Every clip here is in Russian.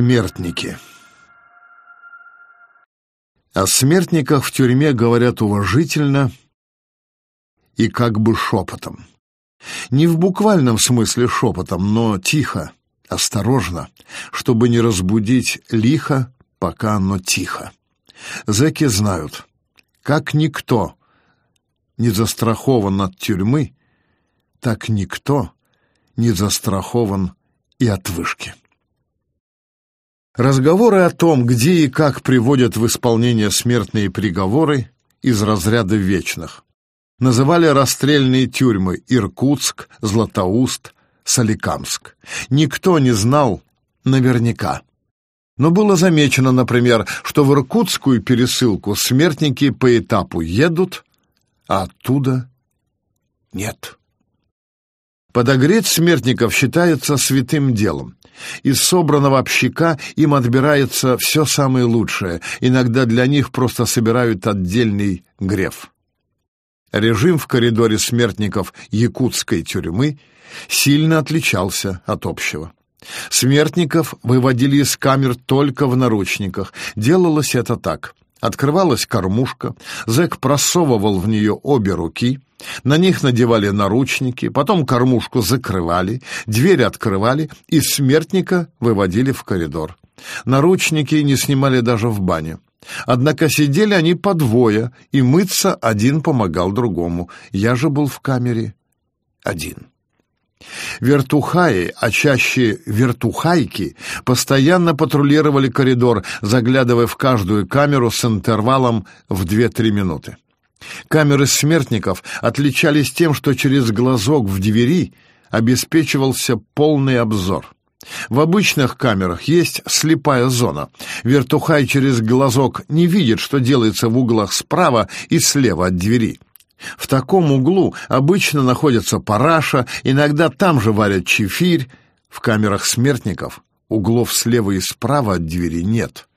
Смертники О смертниках в тюрьме говорят уважительно и как бы шепотом. Не в буквальном смысле шепотом, но тихо, осторожно, чтобы не разбудить лихо, пока оно тихо. Зэки знают, как никто не застрахован от тюрьмы, так никто не застрахован и от вышки. Разговоры о том, где и как приводят в исполнение смертные приговоры из разряда вечных. Называли расстрельные тюрьмы Иркутск, Златоуст, Соликамск. Никто не знал наверняка. Но было замечено, например, что в иркутскую пересылку смертники по этапу едут, а оттуда нет. Подогреть смертников считается святым делом. Из собранного общака им отбирается все самое лучшее, иногда для них просто собирают отдельный греф. Режим в коридоре смертников якутской тюрьмы сильно отличался от общего. Смертников выводили из камер только в наручниках. Делалось это так. Открывалась кормушка, зэк просовывал в нее обе руки, на них надевали наручники, потом кормушку закрывали, дверь открывали и смертника выводили в коридор. Наручники не снимали даже в бане. Однако сидели они по двое, и мыться один помогал другому. Я же был в камере один. Вертухаи, а чаще вертухайки, постоянно патрулировали коридор, заглядывая в каждую камеру с интервалом в 2-3 минуты. Камеры смертников отличались тем, что через глазок в двери обеспечивался полный обзор. В обычных камерах есть слепая зона. Вертухай через глазок не видит, что делается в углах справа и слева от двери. В таком углу обычно находится параша, иногда там же варят чефирь. В камерах смертников углов слева и справа от двери нет.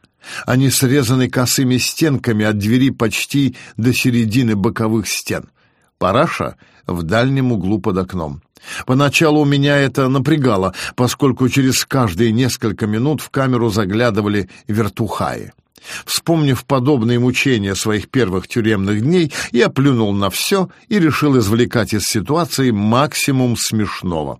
Они срезаны косыми стенками от двери почти до середины боковых стен. Параша в дальнем углу под окном. Поначалу меня это напрягало, поскольку через каждые несколько минут в камеру заглядывали вертухаи. Вспомнив подобные мучения своих первых тюремных дней, я плюнул на все и решил извлекать из ситуации максимум смешного.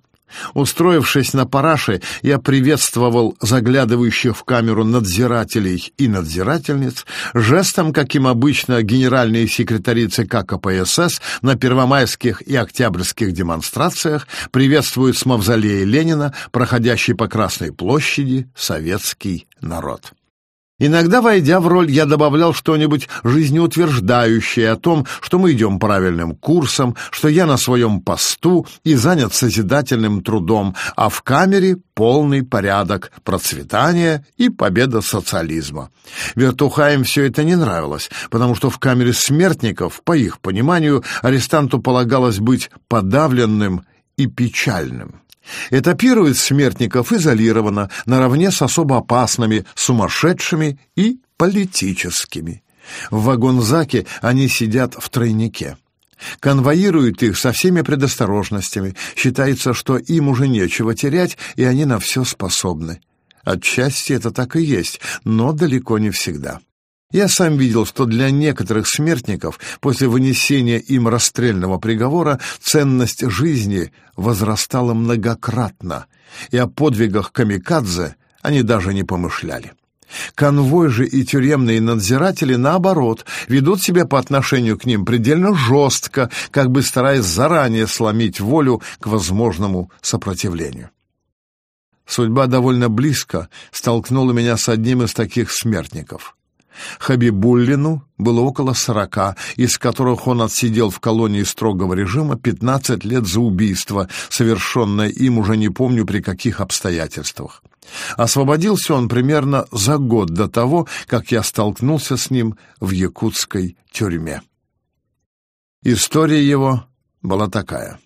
Устроившись на параше, я приветствовал заглядывающих в камеру надзирателей и надзирательниц жестом, каким обычно генеральные секретари ЦК КПСС на первомайских и октябрьских демонстрациях приветствуют с мавзолея Ленина, проходящий по Красной площади, советский народ. Иногда, войдя в роль, я добавлял что-нибудь жизнеутверждающее о том, что мы идем правильным курсом, что я на своем посту и занят созидательным трудом, а в камере полный порядок, процветание и победа социализма. Вертухаем все это не нравилось, потому что в камере смертников, по их пониманию, арестанту полагалось быть подавленным и печальным. Этапируют смертников изолированно, наравне с особо опасными, сумасшедшими и политическими. В вагонзаке они сидят в тройнике. Конвоируют их со всеми предосторожностями. Считается, что им уже нечего терять, и они на все способны. Отчасти это так и есть, но далеко не всегда. Я сам видел, что для некоторых смертников после вынесения им расстрельного приговора ценность жизни возрастала многократно, и о подвигах камикадзе они даже не помышляли. Конвой же и тюремные надзиратели, наоборот, ведут себя по отношению к ним предельно жестко, как бы стараясь заранее сломить волю к возможному сопротивлению. Судьба довольно близко столкнула меня с одним из таких смертников. Хабибуллину было около сорока, из которых он отсидел в колонии строгого режима пятнадцать лет за убийство, совершенное им уже не помню при каких обстоятельствах. Освободился он примерно за год до того, как я столкнулся с ним в якутской тюрьме. История его была такая.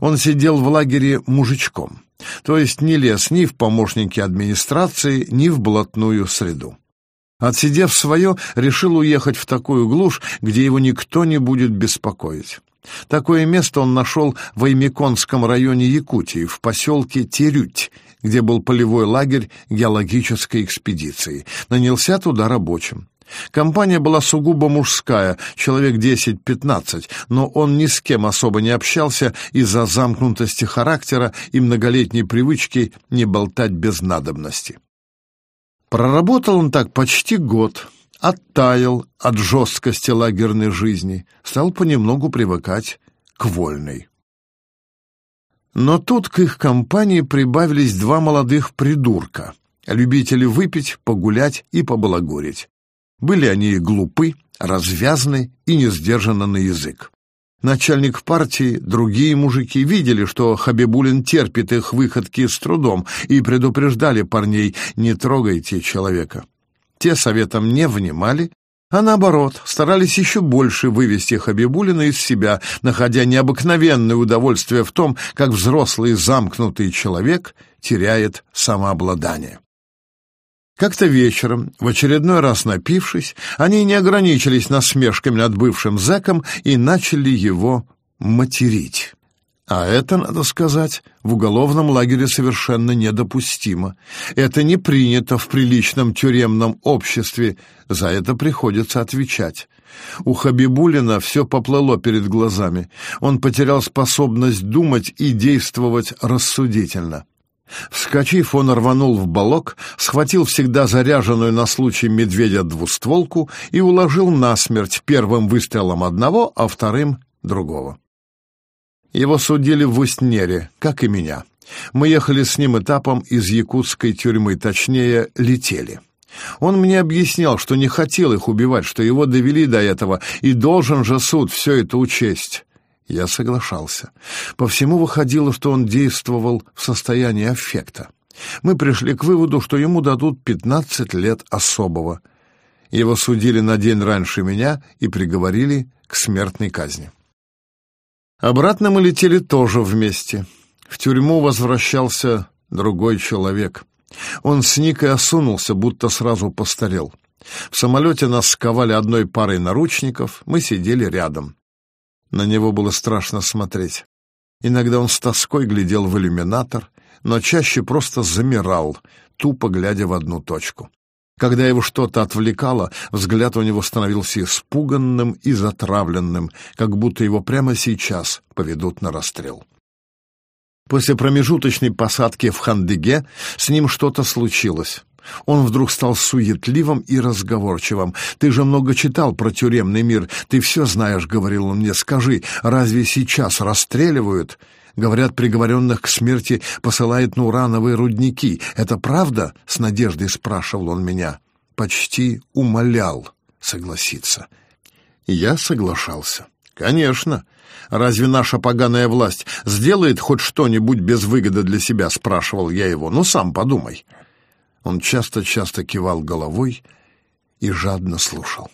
Он сидел в лагере мужичком, то есть не лез ни в помощники администрации, ни в блатную среду. Отсидев свое, решил уехать в такую глушь, где его никто не будет беспокоить. Такое место он нашел в Аймеконском районе Якутии, в поселке Терють, где был полевой лагерь геологической экспедиции. Нанялся туда рабочим. Компания была сугубо мужская, человек 10-15, но он ни с кем особо не общался из-за замкнутости характера и многолетней привычки не болтать без надобности. Проработал он так почти год, оттаял от жесткости лагерной жизни, стал понемногу привыкать к вольной. Но тут к их компании прибавились два молодых придурка, любители выпить, погулять и побалагурить. Были они глупы, развязны и не сдержаны на язык. Начальник партии, другие мужики видели, что Хабибулин терпит их выходки с трудом и предупреждали парней «не трогайте человека». Те советом не внимали, а наоборот, старались еще больше вывести Хабибулина из себя, находя необыкновенное удовольствие в том, как взрослый замкнутый человек теряет самообладание. Как-то вечером, в очередной раз напившись, они не ограничились насмешками над бывшим зэком и начали его материть. А это, надо сказать, в уголовном лагере совершенно недопустимо. Это не принято в приличном тюремном обществе, за это приходится отвечать. У Хабибулина все поплыло перед глазами. Он потерял способность думать и действовать рассудительно. Вскочив, он рванул в балок, схватил всегда заряженную на случай медведя двустволку и уложил насмерть первым выстрелом одного, а вторым — другого. Его судили в Устнере, как и меня. Мы ехали с ним этапом из якутской тюрьмы, точнее, летели. Он мне объяснял, что не хотел их убивать, что его довели до этого, и должен же суд все это учесть. Я соглашался. По всему выходило, что он действовал в состоянии аффекта. Мы пришли к выводу, что ему дадут 15 лет особого. Его судили на день раньше меня и приговорили к смертной казни. Обратно мы летели тоже вместе. В тюрьму возвращался другой человек. Он сник и осунулся, будто сразу постарел. В самолете нас сковали одной парой наручников, мы сидели рядом. На него было страшно смотреть. Иногда он с тоской глядел в иллюминатор, но чаще просто замирал, тупо глядя в одну точку. Когда его что-то отвлекало, взгляд у него становился испуганным и затравленным, как будто его прямо сейчас поведут на расстрел. После промежуточной посадки в Хандыге с ним что-то случилось. Он вдруг стал суетливым и разговорчивым. «Ты же много читал про тюремный мир. Ты все знаешь», — говорил он мне. «Скажи, разве сейчас расстреливают?» Говорят, приговоренных к смерти посылают на урановые рудники. Это правда? С надеждой спрашивал он меня. Почти умолял согласиться. Я соглашался. Конечно. Разве наша поганая власть сделает хоть что-нибудь без выгоды для себя, спрашивал я его. Ну сам подумай. Он часто-часто кивал головой и жадно слушал.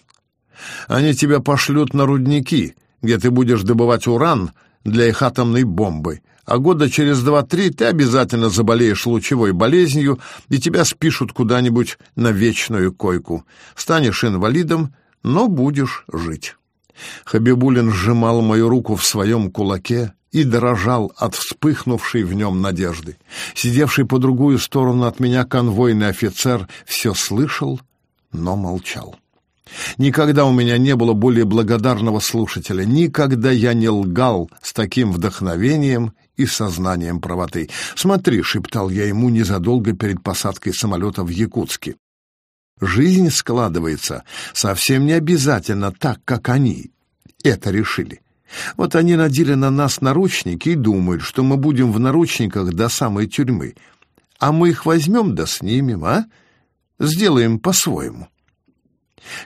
Они тебя пошлют на рудники, где ты будешь добывать уран для их атомной бомбы, а года через два-три ты обязательно заболеешь лучевой болезнью, и тебя спишут куда-нибудь на вечную койку. Станешь инвалидом, но будешь жить. Хабибулин сжимал мою руку в своем кулаке и дрожал от вспыхнувшей в нем надежды. Сидевший по другую сторону от меня конвойный офицер все слышал, но молчал. Никогда у меня не было более благодарного слушателя, никогда я не лгал с таким вдохновением и сознанием правоты. «Смотри», — шептал я ему незадолго перед посадкой самолета в Якутске. «Жизнь складывается совсем не обязательно так, как они это решили. Вот они надели на нас наручники и думают, что мы будем в наручниках до самой тюрьмы. А мы их возьмем да снимем, а? Сделаем по-своему».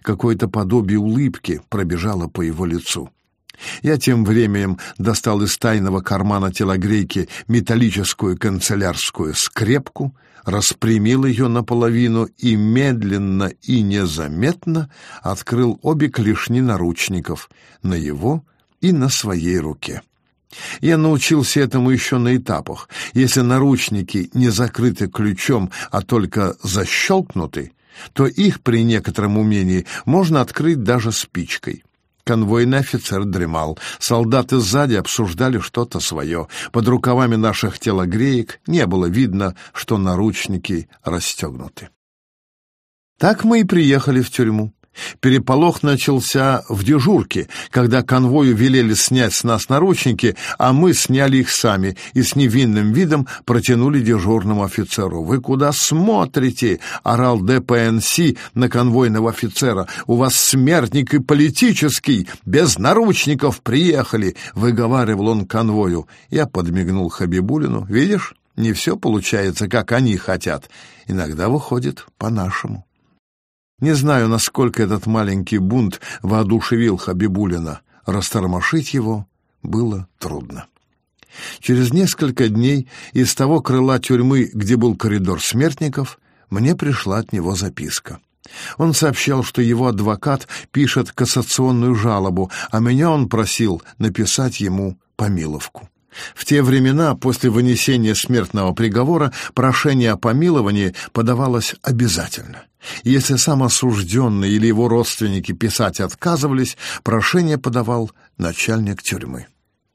Какое-то подобие улыбки пробежало по его лицу. Я тем временем достал из тайного кармана телогрейки металлическую канцелярскую скрепку, распрямил ее наполовину и медленно и незаметно открыл обе клешни наручников на его и на своей руке. Я научился этому еще на этапах. Если наручники не закрыты ключом, а только защелкнуты, то их при некотором умении можно открыть даже спичкой. Конвойный офицер дремал. Солдаты сзади обсуждали что-то свое. Под рукавами наших телогреек не было видно, что наручники расстегнуты. Так мы и приехали в тюрьму. Переполох начался в дежурке, когда конвою велели снять с нас наручники, а мы сняли их сами и с невинным видом протянули дежурному офицеру. «Вы куда смотрите?» — орал ДПНС на конвойного офицера. «У вас смертник и политический! Без наручников приехали!» — выговаривал он конвою. Я подмигнул Хабибулину. «Видишь, не все получается, как они хотят. Иногда выходит по-нашему». Не знаю, насколько этот маленький бунт воодушевил Хабибулина. Растормошить его было трудно. Через несколько дней из того крыла тюрьмы, где был коридор смертников, мне пришла от него записка. Он сообщал, что его адвокат пишет кассационную жалобу, а меня он просил написать ему помиловку. В те времена, после вынесения смертного приговора, прошение о помиловании подавалось обязательно. Если сам осужденный или его родственники писать отказывались, прошение подавал начальник тюрьмы.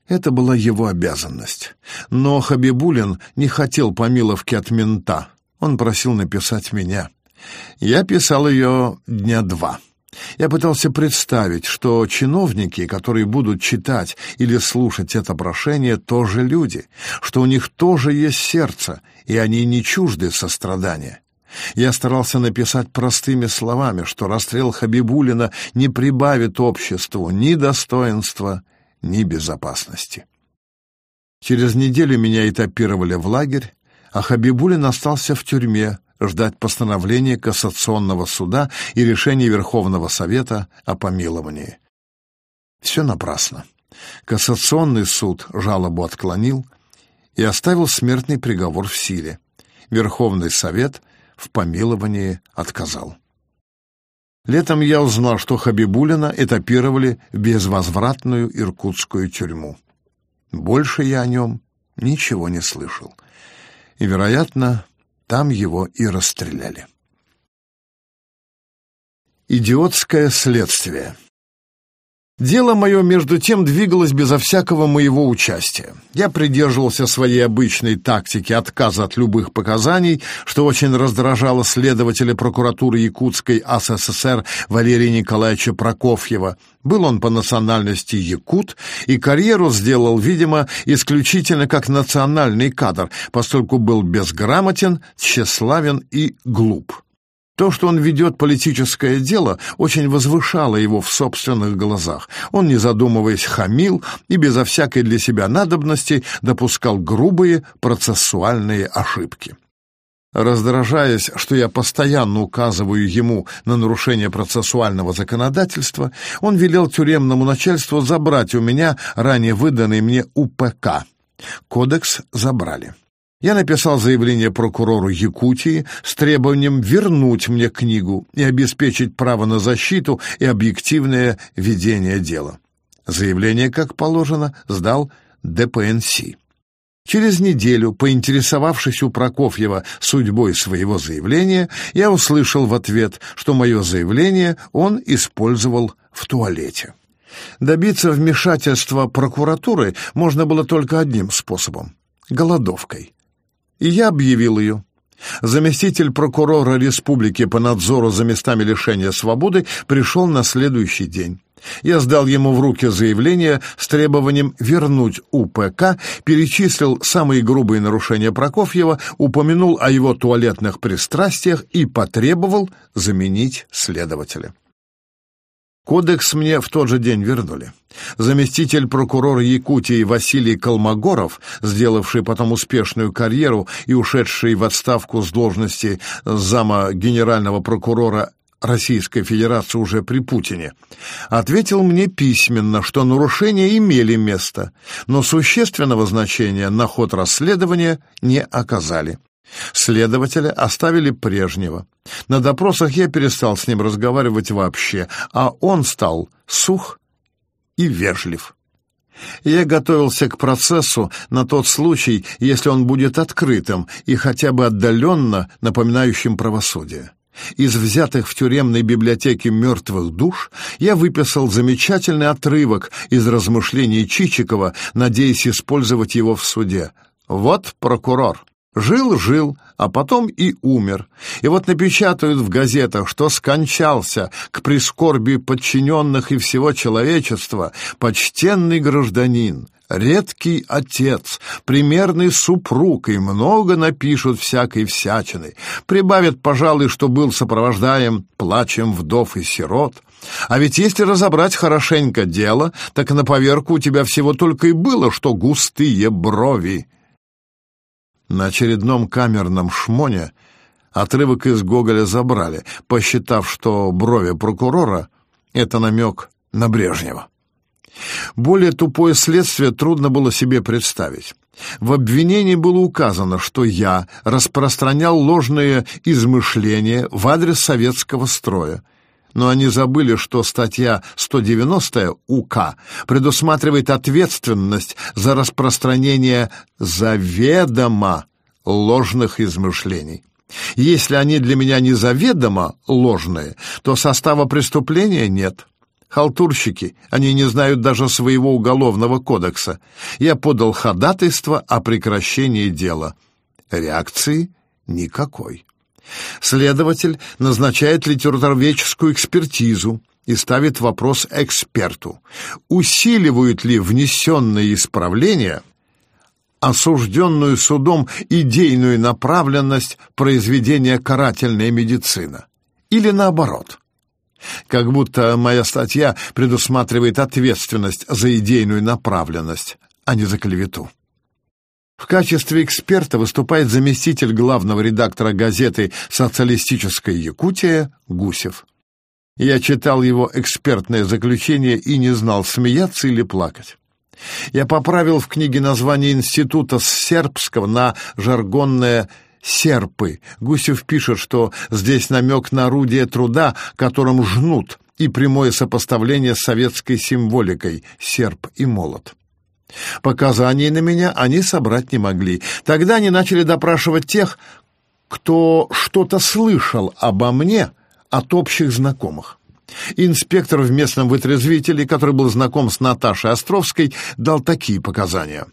Это была его обязанность. Но Хабибулин не хотел помиловки от мента. Он просил написать меня. Я писал ее дня два. Я пытался представить, что чиновники, которые будут читать или слушать это прошение, тоже люди, что у них тоже есть сердце, и они не чужды сострадания. Я старался написать простыми словами, что расстрел Хабибулина не прибавит обществу ни достоинства, ни безопасности. Через неделю меня этапировали в лагерь, а Хабибулин остался в тюрьме, ждать постановления Кассационного суда и решения Верховного Совета о помиловании. Все напрасно. Кассационный суд жалобу отклонил и оставил смертный приговор в силе. Верховный Совет в помиловании отказал. Летом я узнал, что Хабибулина этапировали в безвозвратную иркутскую тюрьму. Больше я о нем ничего не слышал. И, вероятно, там его и расстреляли. Идиотское следствие Дело мое, между тем, двигалось безо всякого моего участия. Я придерживался своей обычной тактики отказа от любых показаний, что очень раздражало следователя прокуратуры Якутской АССР Валерия Николаевича Прокофьева. Был он по национальности якут и карьеру сделал, видимо, исключительно как национальный кадр, поскольку был безграмотен, тщеславен и глуп. То, что он ведет политическое дело, очень возвышало его в собственных глазах. Он, не задумываясь, хамил и безо всякой для себя надобности допускал грубые процессуальные ошибки. Раздражаясь, что я постоянно указываю ему на нарушение процессуального законодательства, он велел тюремному начальству забрать у меня ранее выданный мне УПК. Кодекс забрали. Я написал заявление прокурору Якутии с требованием вернуть мне книгу и обеспечить право на защиту и объективное ведение дела. Заявление, как положено, сдал ДПНС. Через неделю, поинтересовавшись у Прокофьева судьбой своего заявления, я услышал в ответ, что мое заявление он использовал в туалете. Добиться вмешательства прокуратуры можно было только одним способом — голодовкой и я объявил ее. Заместитель прокурора республики по надзору за местами лишения свободы пришел на следующий день. Я сдал ему в руки заявление с требованием вернуть УПК, перечислил самые грубые нарушения Прокофьева, упомянул о его туалетных пристрастиях и потребовал заменить следователя. Кодекс мне в тот же день вернули. Заместитель прокурора Якутии Василий Колмогоров, сделавший потом успешную карьеру и ушедший в отставку с должности зама генерального прокурора Российской Федерации уже при Путине, ответил мне письменно, что нарушения имели место, но существенного значения на ход расследования не оказали. Следователя оставили прежнего. На допросах я перестал с ним разговаривать вообще, а он стал сух и вежлив. Я готовился к процессу на тот случай, если он будет открытым и хотя бы отдаленно напоминающим правосудие. Из взятых в тюремной библиотеке мертвых душ я выписал замечательный отрывок из размышлений Чичикова, надеясь использовать его в суде. Вот прокурор. Жил-жил, а потом и умер. И вот напечатают в газетах, что скончался к прискорбию подчиненных и всего человечества почтенный гражданин, редкий отец, примерный супруг, и много напишут всякой всячины. Прибавят, пожалуй, что был сопровождаем плачем вдов и сирот. А ведь если разобрать хорошенько дело, так на поверку у тебя всего только и было, что густые брови. На очередном камерном шмоне отрывок из Гоголя забрали, посчитав, что брови прокурора — это намек на Брежнева. Более тупое следствие трудно было себе представить. В обвинении было указано, что я распространял ложные измышления в адрес советского строя, но они забыли, что статья 190 УК предусматривает ответственность за распространение заведомо ложных измышлений. Если они для меня не заведомо ложные, то состава преступления нет. Халтурщики, они не знают даже своего уголовного кодекса. Я подал ходатайство о прекращении дела. Реакции никакой. Следователь назначает литературоведческую экспертизу и ставит вопрос эксперту. Усиливают ли внесенные исправления осужденную судом идейную направленность произведения «Карательная медицина»? Или наоборот? Как будто моя статья предусматривает ответственность за идейную направленность, а не за клевету. В качестве эксперта выступает заместитель главного редактора газеты «Социалистическая Якутия» Гусев. Я читал его экспертное заключение и не знал, смеяться или плакать. Я поправил в книге название института с сербского на жаргонное «серпы». Гусев пишет, что здесь намек на орудие труда, которым жнут, и прямое сопоставление с советской символикой «серп» и «молот». Показаний на меня они собрать не могли. Тогда они начали допрашивать тех, кто что-то слышал обо мне от общих знакомых. Инспектор в местном вытрезвителе, который был знаком с Наташей Островской, дал такие показания.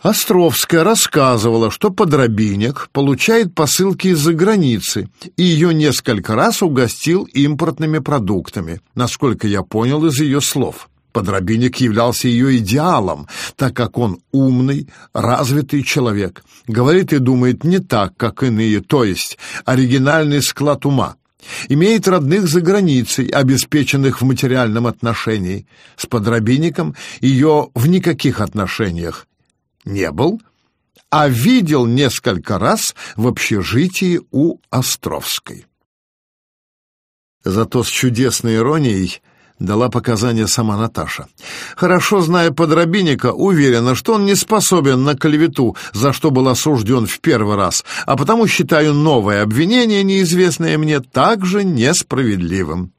Островская рассказывала, что подробинник получает посылки из-за границы и ее несколько раз угостил импортными продуктами, насколько я понял из ее слов. Подробинник являлся ее идеалом, так как он умный, развитый человек, говорит и думает не так, как иные, то есть оригинальный склад ума. Имеет родных за границей, обеспеченных в материальном отношении. С подробинником ее в никаких отношениях не был, а видел несколько раз в общежитии у Островской. Зато с чудесной иронией – дала показания сама Наташа. Хорошо зная подробинника, уверена, что он не способен на клевету, за что был осужден в первый раз, а потому считаю новое обвинение, неизвестное мне, также несправедливым.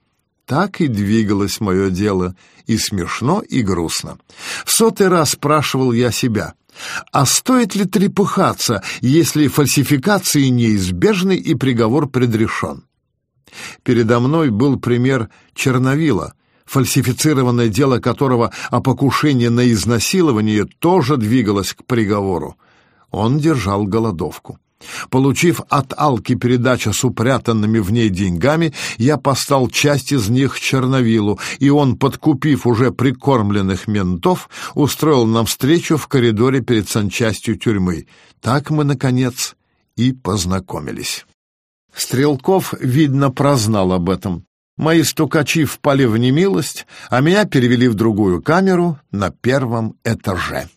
Так и двигалось мое дело, и смешно, и грустно. В сотый раз спрашивал я себя, а стоит ли трепыхаться, если фальсификации неизбежны и приговор предрешен? Передо мной был пример Черновила — фальсифицированное дело которого о покушении на изнасилование тоже двигалось к приговору. Он держал голодовку. Получив от Алки передачу с упрятанными в ней деньгами, я постал часть из них Черновилу, и он, подкупив уже прикормленных ментов, устроил нам встречу в коридоре перед санчастью тюрьмы. Так мы, наконец, и познакомились. Стрелков, видно, прознал об этом. Мои стукачи впали в немилость, а меня перевели в другую камеру на первом этаже.